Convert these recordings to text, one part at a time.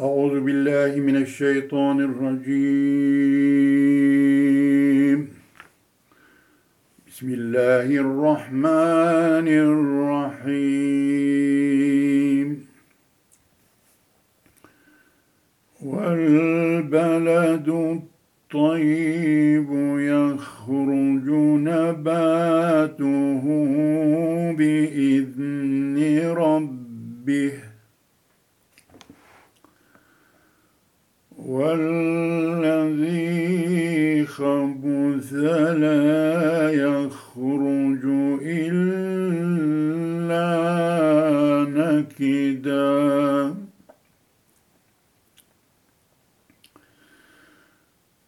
أعوذ بالله من الشيطان الرجيم. بسم الله الرحمن الرحيم. والبلد الطيب يخرج نباته بإذن ربه. والذي خبث لا يخرج إلا نكدا.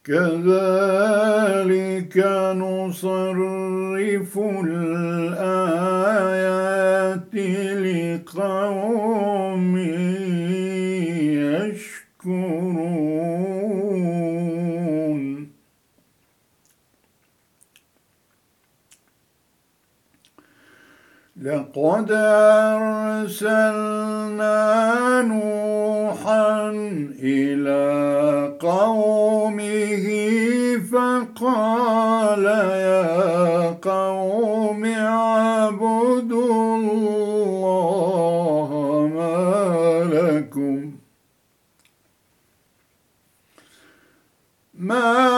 كذلك نصرف الآيات لقوم لقد أرسلنا نوحا إلى قومه فقال يا قوم اعبدوا الله ما لكم ما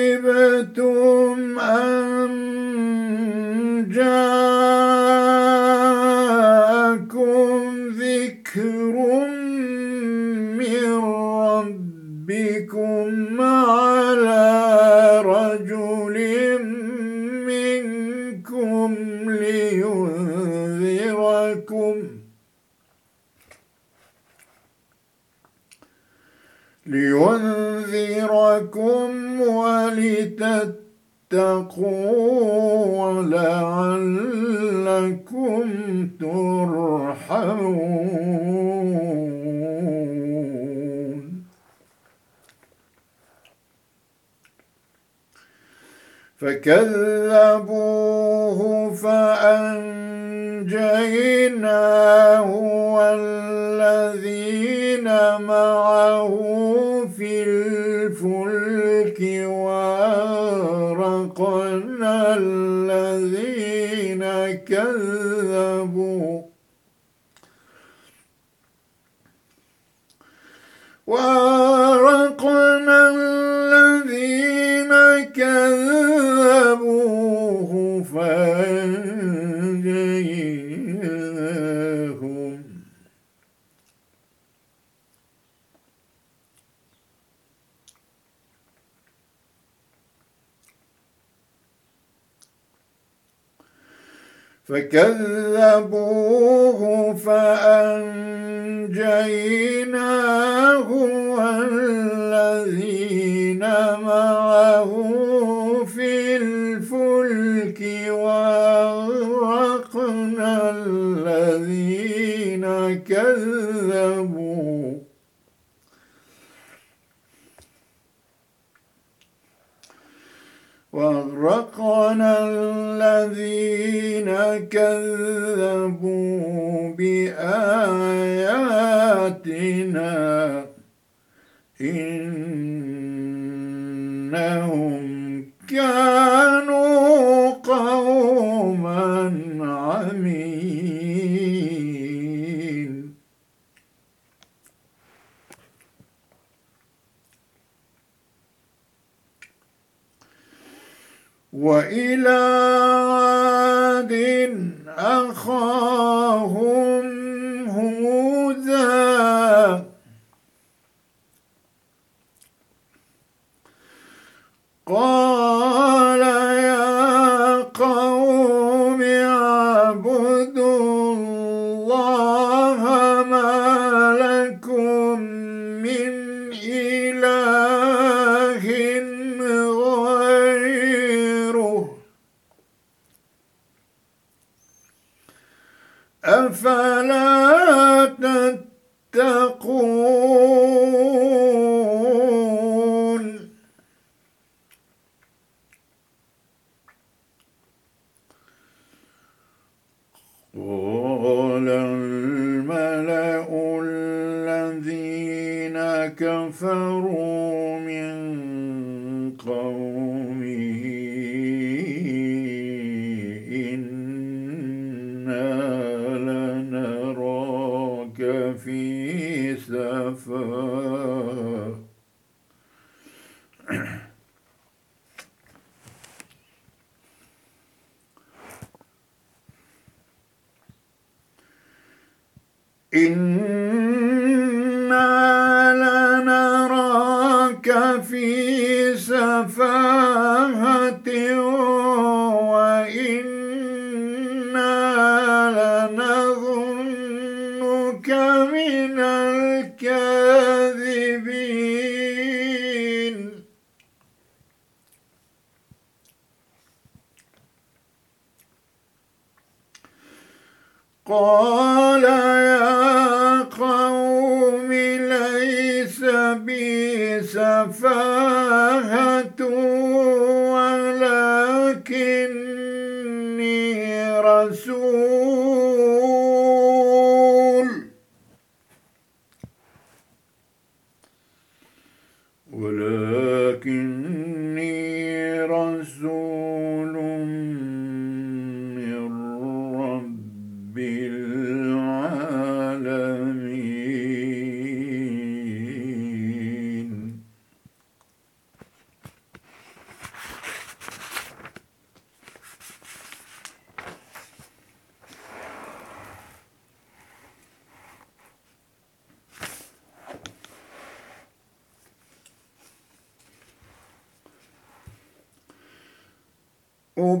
لينذركم ولتتقوا ولعلكم ترحمون. فكذبوه فأنجيناه والذين معه الذين كذبوا وأغرقنا الذين كذبوه فأنجيناهم فكذبوه فأنجيناه والذين معه في الفلك وأغرقنا الذين كذبوا وأغرقنا الذين كذبوا بآياتنا. إن وإلى عاد أخاهم in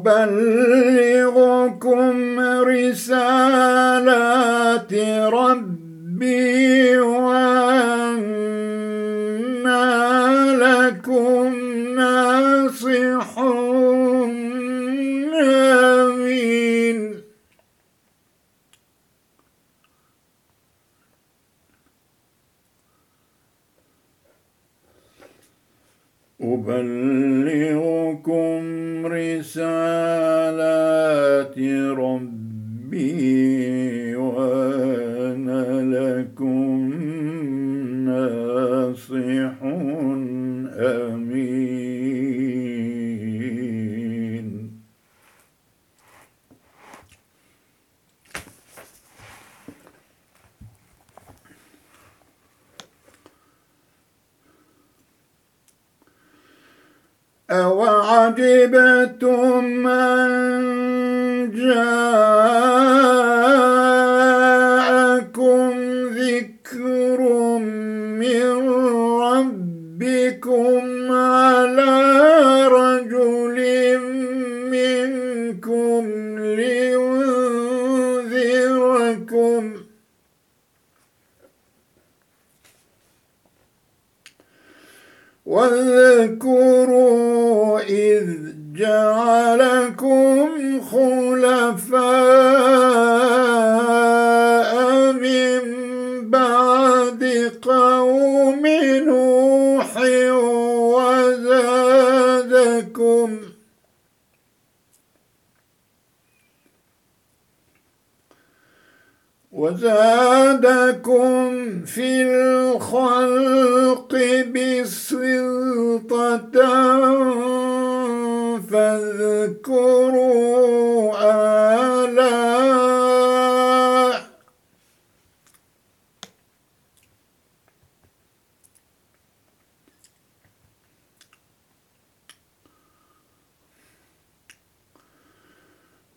أبلغكم رسالات ربي وأنا لكم ناصح آمين. أبلغكم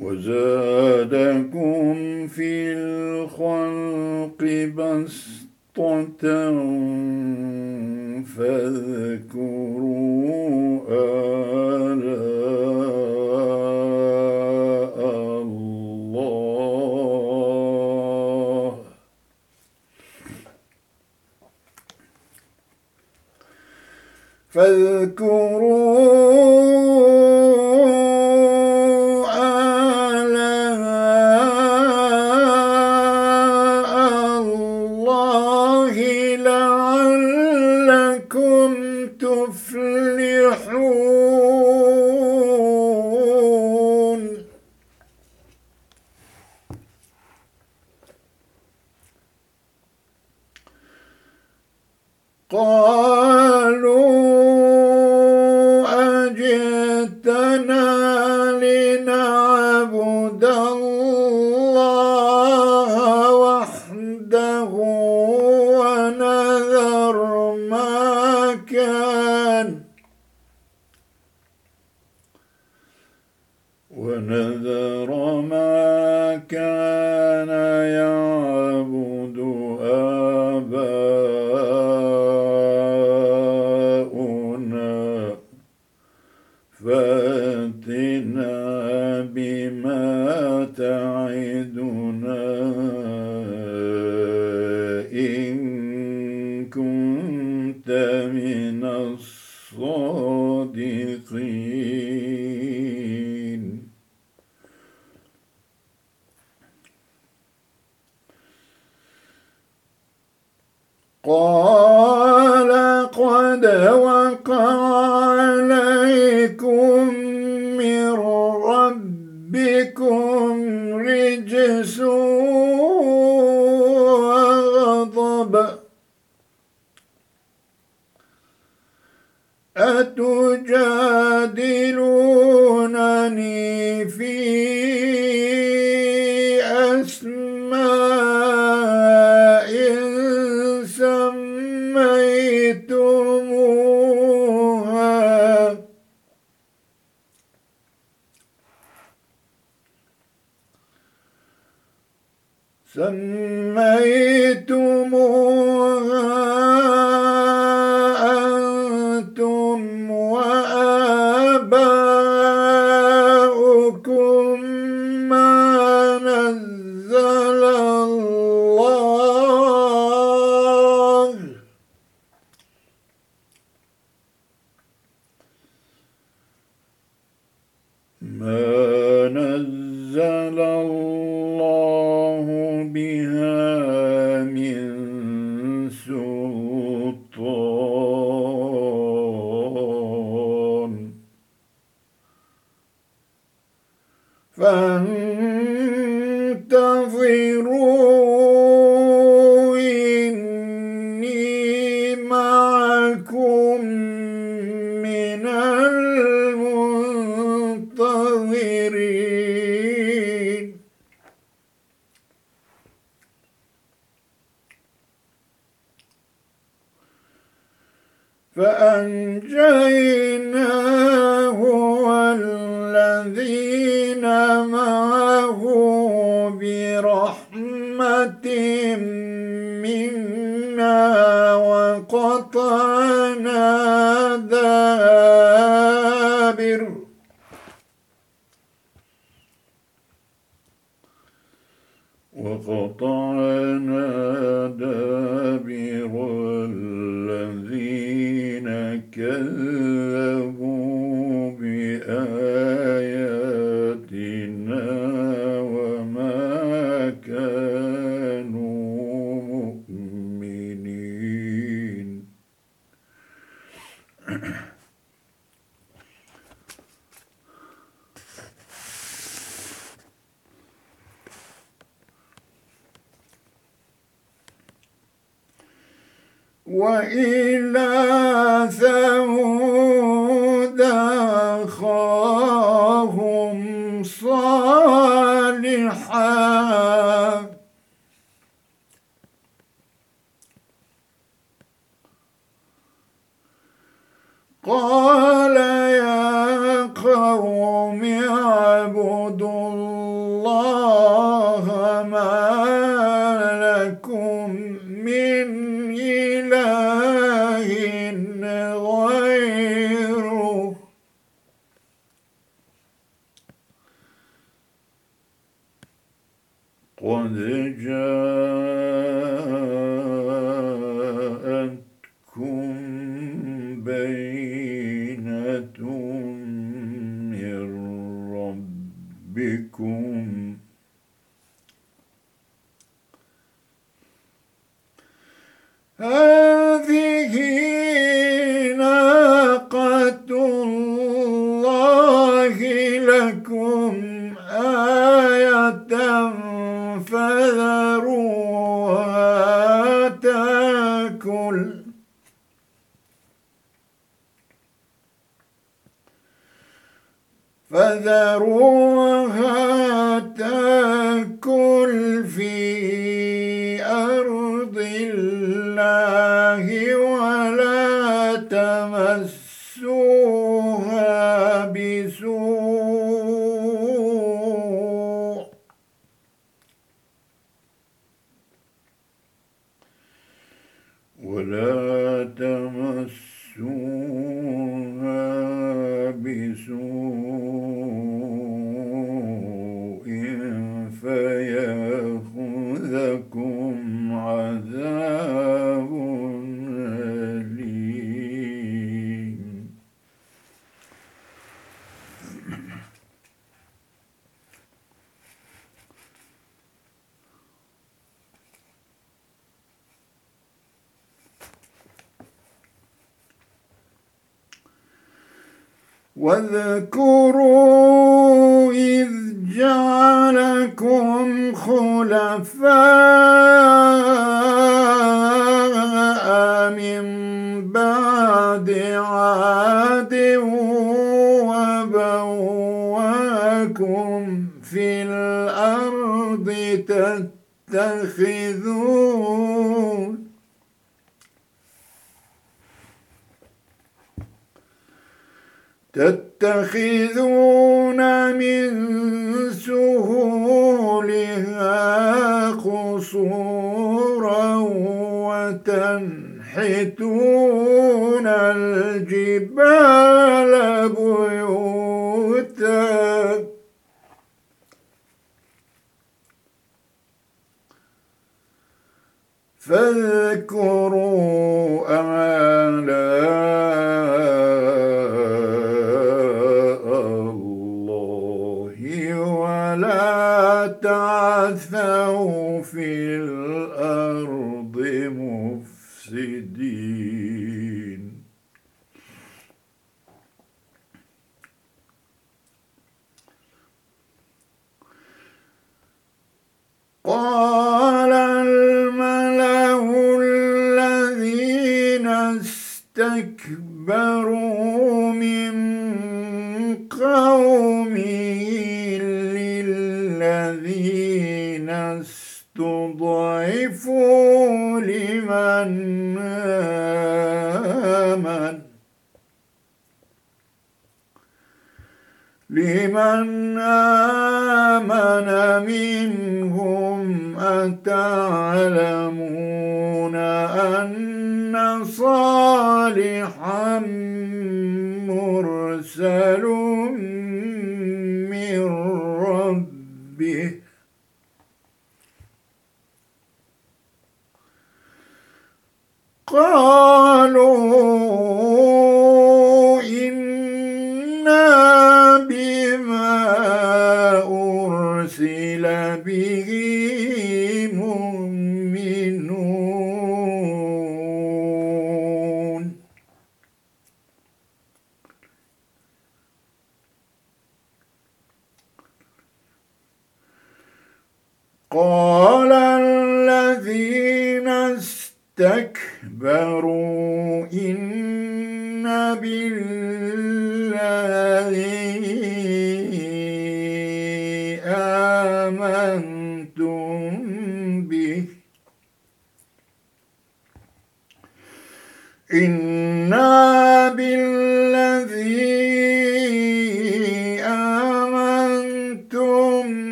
وزادكم في الخلق بسطة فاذكروا آلاء الله. فاذكروا No. Uh, وقطعنا دابر الذين كذبوا بآياتنا الله فذروها واذكروا إذ جعلكم خلفاء من بعد عاد وبواكم في الأرض تتخذون تتخذون من سهولها قصورا وتنحتون الجبال بيوتا. فاذكروا آلاء ولا تعثوا في الأرض مفسدين. قال الملأ الذين استكبروا استضعفوا لمن آمن. لمن آمن منهم أتعلمون أن صالحا مرسل 很好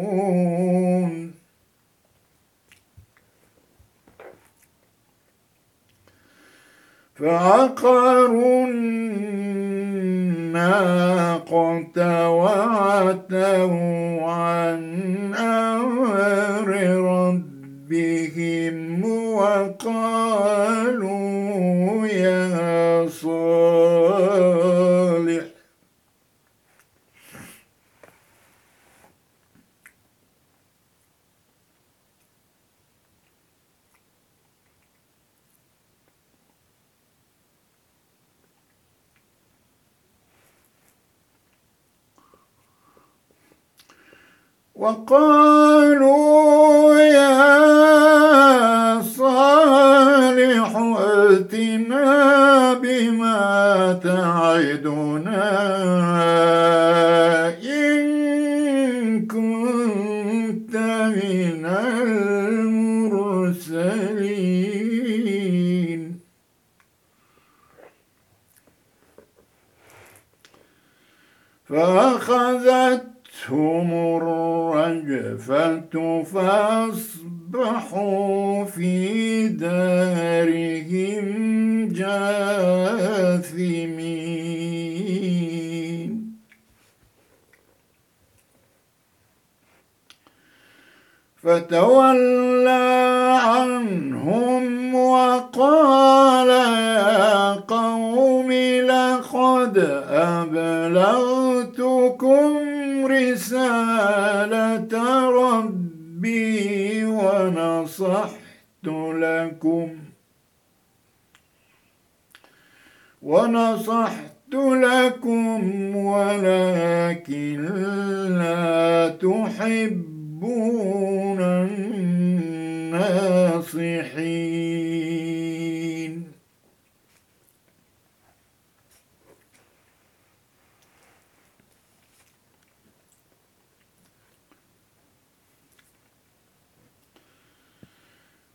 كافرون فعقروا الناقة وعتوا عن أمر ربهم وقالوا يا صالح وقالوا يا صالح ائتنا بما تعدنا. فتولى عنهم وقال يا قوم لقد أبلغتكم رسالة ربي ونصحت لكم ونصحت لكم ولكن لا الناصحين.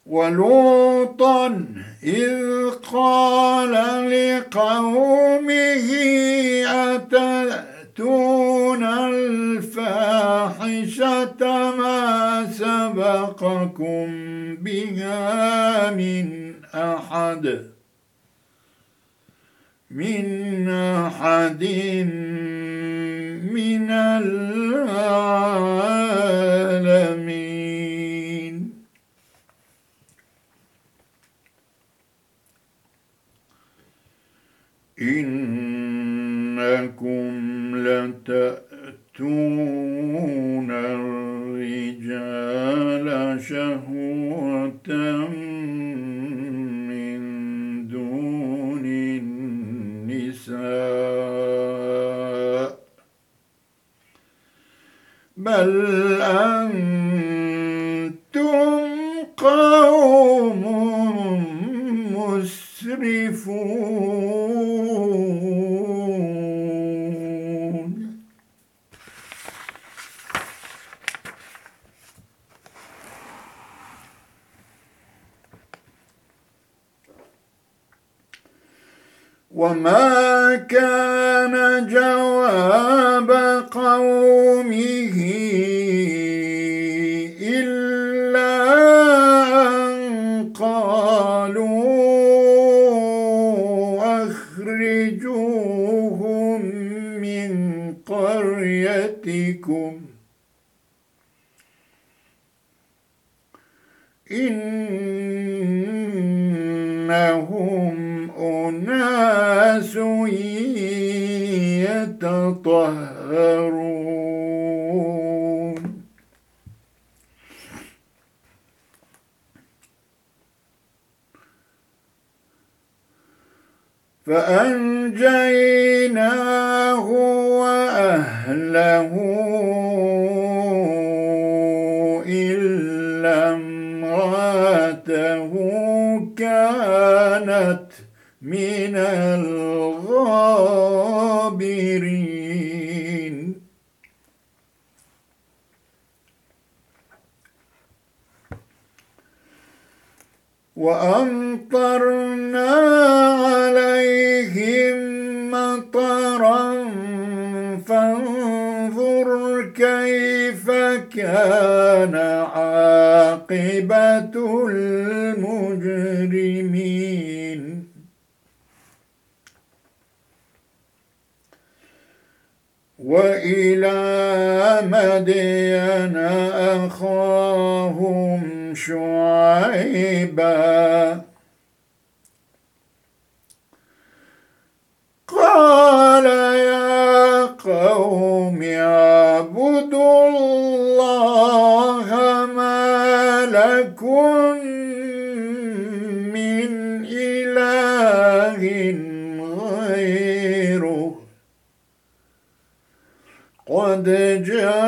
ولوطا إذ قال لقومه أتأتون الفاحشة ما سبقكم بها من أحد من أحد من العالمين. إنكم لتأتون إنهم أناس يتطهرون. فأنجيناه وأهله كانت من الغابرين. وأمطرنا عليهم مطرا فانظر كيف كان عاقبة المجرمين. وإلى مدين أخاهم شعيبا. قال يا قوم اعبدوا الله قد جاءتكم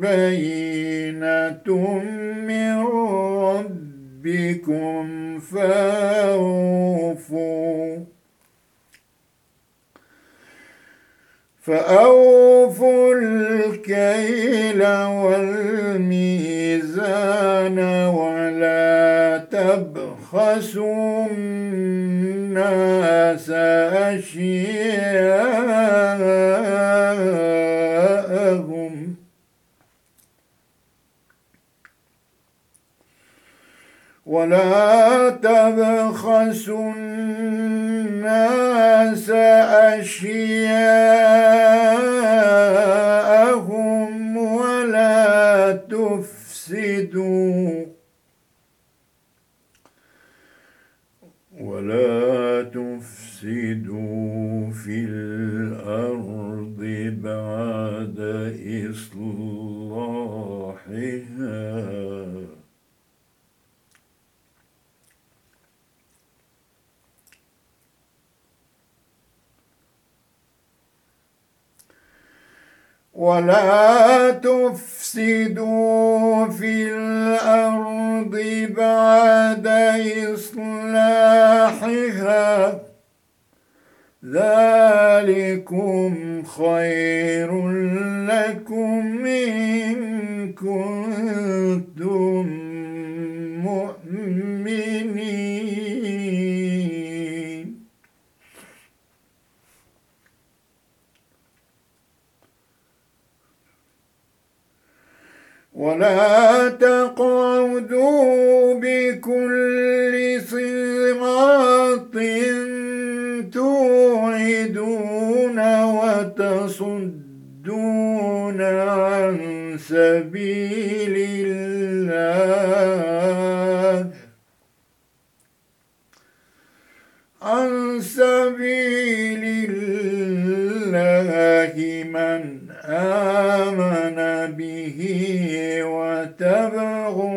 بينة من ربكم فأوفوا فأوفوا الكيل والميزان ولا تبخسوا أشياءهم. ولا تبخسوا الناس أشياءهم. تفسدوا في الأرض بعد إصلاحها ولا تفسدوا في الأرض بعد إصلاحها ذلكم خير لكم إن كنتم مؤمنين. ولا تقعدوا بكل صراط توعدون. وتصدون عن سبيل الله. عن سبيل الله من آمن به وتبغون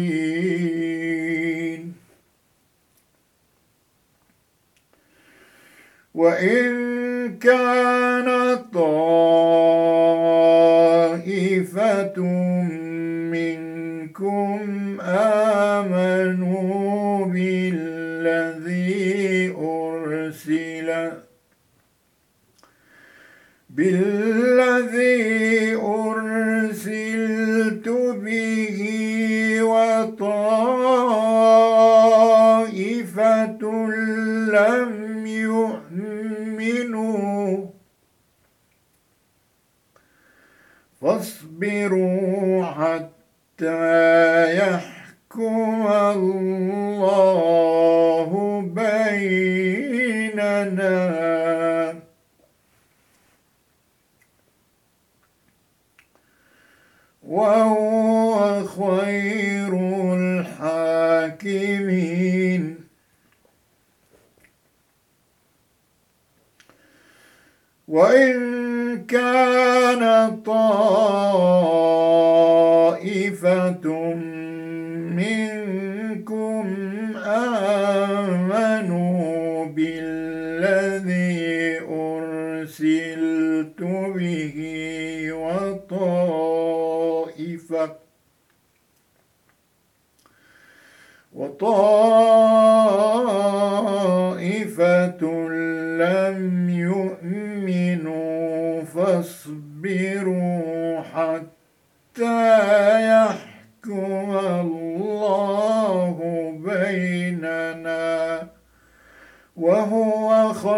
وإن كان طائفة منكم آمنوا بالذي أرسل بالذي يصبروا حتى يحكم الله بيننا. وهو خير الحاكمين. وإن كان طائفة منكم آمنوا بالذي أرسلت به وطائفة وطائفة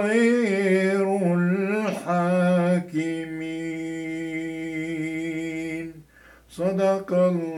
خير الحاكمين. صدق الله.